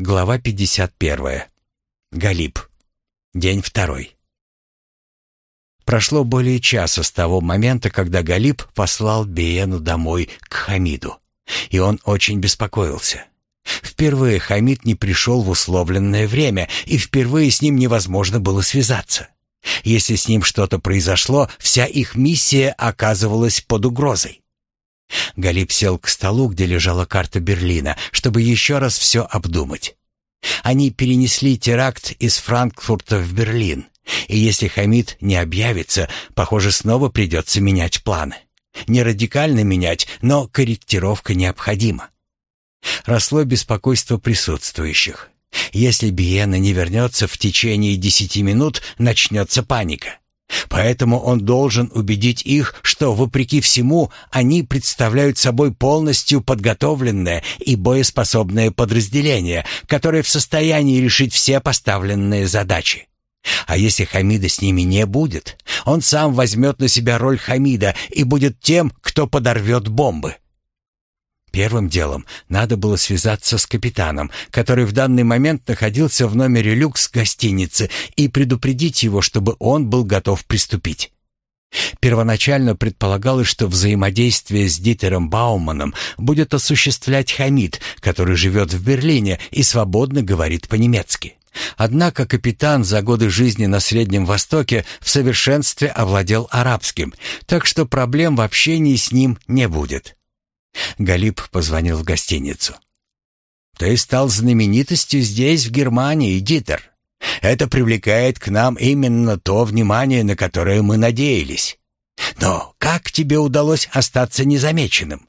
Глава 51. Галиб. День второй. Прошло более часа с того момента, когда Галиб послал Биену домой к Хамиду, и он очень беспокоился. Впервые Хамид не пришел в условленное время, и впервые с ним невозможно было связаться. Если с ним что-то произошло, вся их миссия оказывалась под угрозой. Галип сел к столу, где лежала карта Берлина, чтобы еще раз все обдумать. Они перенесли теракт из Франкфурта в Берлин, и если Хамид не объявится, похоже, снова придется менять планы. Не радикально менять, но корректировка необходима. Росло беспокойство присутствующих. Если Биена не вернется в течение десяти минут, начнется паника. Поэтому он должен убедить их, что, вопреки всему, они представляют собой полностью подготовленное и боеспособное подразделение, которое в состоянии решить все поставленные задачи. А если Хамида с ними не будет, он сам возьмет на себя роль Хамида и будет тем, кто подорвет бомбы. Первым делом надо было связаться с капитаном, который в данный момент находился в номере люкс гостиницы, и предупредить его, чтобы он был готов приступить. Первоначально предполагалось, что взаимодействие с Дитером Бауманом будет осуществлять Хамид, который живет в Берлине и свободно говорит по-немецки. Однако капитан за годы жизни на Среднем Востоке в совершенстве овладел арабским, так что проблем в общении с ним не будет. Галип позвонил в гостиницу. «Ты стал знаменитостью здесь, в Германии, Дитер. Это привлекает к нам именно то внимание, на которое мы надеялись. Но как тебе удалось остаться незамеченным?»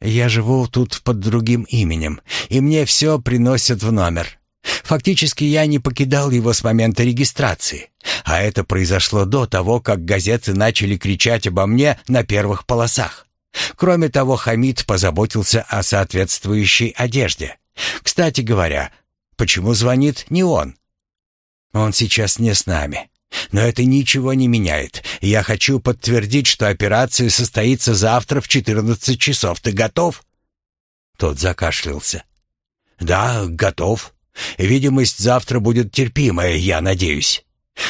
«Я живу тут под другим именем, и мне все приносят в номер. Фактически я не покидал его с момента регистрации, а это произошло до того, как газеты начали кричать обо мне на первых полосах. Кроме того, Хамид позаботился о соответствующей одежде. Кстати говоря, почему звонит не он? Он сейчас не с нами. Но это ничего не меняет. Я хочу подтвердить, что операция состоится завтра в 14 часов. Ты готов? Тот закашлялся. Да, готов. Видимость завтра будет терпимая, я надеюсь.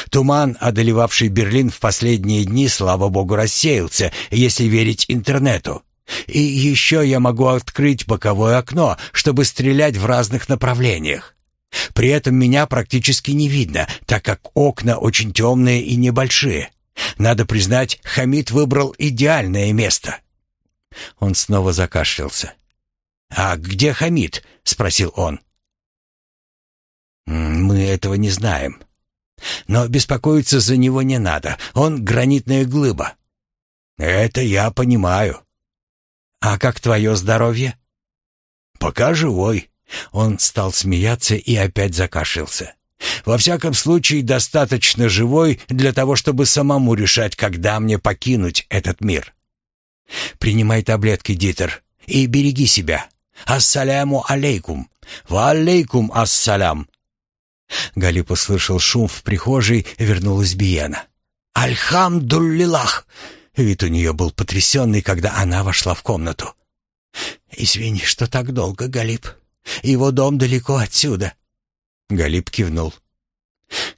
Туман, одолевавший Берлин в последние дни, слава богу, рассеялся, если верить интернету. И еще я могу открыть боковое окно, чтобы стрелять в разных направлениях. При этом меня практически не видно, так как окна очень темные и небольшие. Надо признать, Хамид выбрал идеальное место. Он снова закашлялся. «А где Хамид?» — спросил он. «Мы этого не знаем. Но беспокоиться за него не надо. Он гранитная глыба. Это я понимаю. А как твое здоровье? Пока живой. Он стал смеяться и опять закашлялся. Во всяком случае, достаточно живой для того, чтобы самому решать, когда мне покинуть этот мир. Принимай таблетки, Дитер, и береги себя. Ассаляму алейкум. Ва алейкум ассалям. Галип услышал шум в прихожей, вернулась Биена. «Альхамдуллилах!» Вид у нее был потрясенный, когда она вошла в комнату. «Извини, что так долго, Галип. Его дом далеко отсюда». Галип кивнул.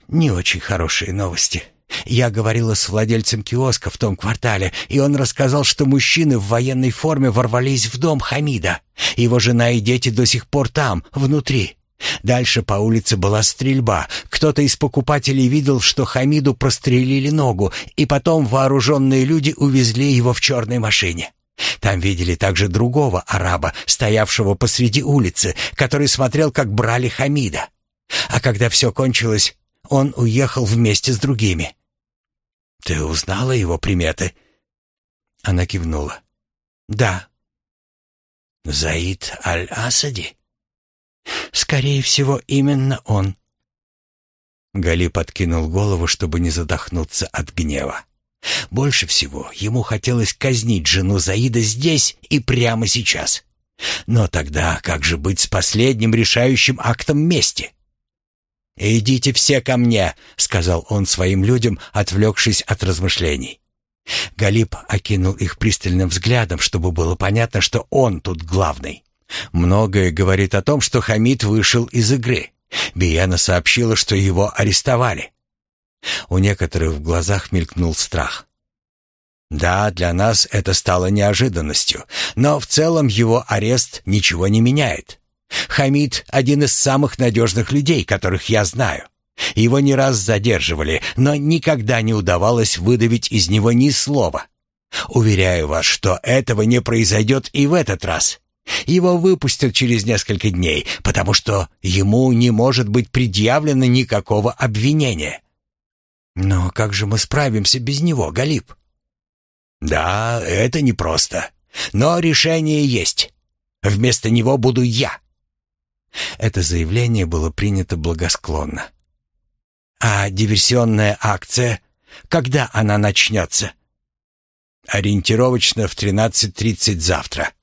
«Не очень хорошие новости. Я говорила с владельцем киоска в том квартале, и он рассказал, что мужчины в военной форме ворвались в дом Хамида. Его жена и дети до сих пор там, внутри. Дальше по улице была стрельба. Кто-то из покупателей видел, что Хамиду прострелили ногу, и потом вооруженные люди увезли его в черной машине. Там видели также другого араба, стоявшего посреди улицы, который смотрел, как брали Хамида. А когда все кончилось, он уехал вместе с другими. «Ты узнала его приметы?» Она кивнула. «Да». «Заид Аль-Асади?» Скорее всего, именно он. Гали подкинул голову, чтобы не задохнуться от гнева. Больше всего ему хотелось казнить жену Заида здесь и прямо сейчас. Но тогда как же быть с последним решающим актом мести? «Идите все ко мне», — сказал он своим людям, отвлекшись от размышлений. Галип окинул их пристальным взглядом, чтобы было понятно, что он тут главный. Многое говорит о том, что Хамид вышел из игры. Биена сообщила, что его арестовали. У некоторых в глазах мелькнул страх. Да, для нас это стало неожиданностью, но в целом его арест ничего не меняет. Хамид — один из самых надежных людей, которых я знаю. Его не раз задерживали, но никогда не удавалось выдавить из него ни слова. Уверяю вас, что этого не произойдет и в этот раз. Его выпустят через несколько дней, потому что ему не может быть предъявлено никакого обвинения. Но как же мы справимся без него, Галип? Да, это непросто. Но решение есть. Вместо него буду я. Это заявление было принято благосклонно. А диверсионная акция, когда она начнется? Ориентировочно в 13.30 завтра.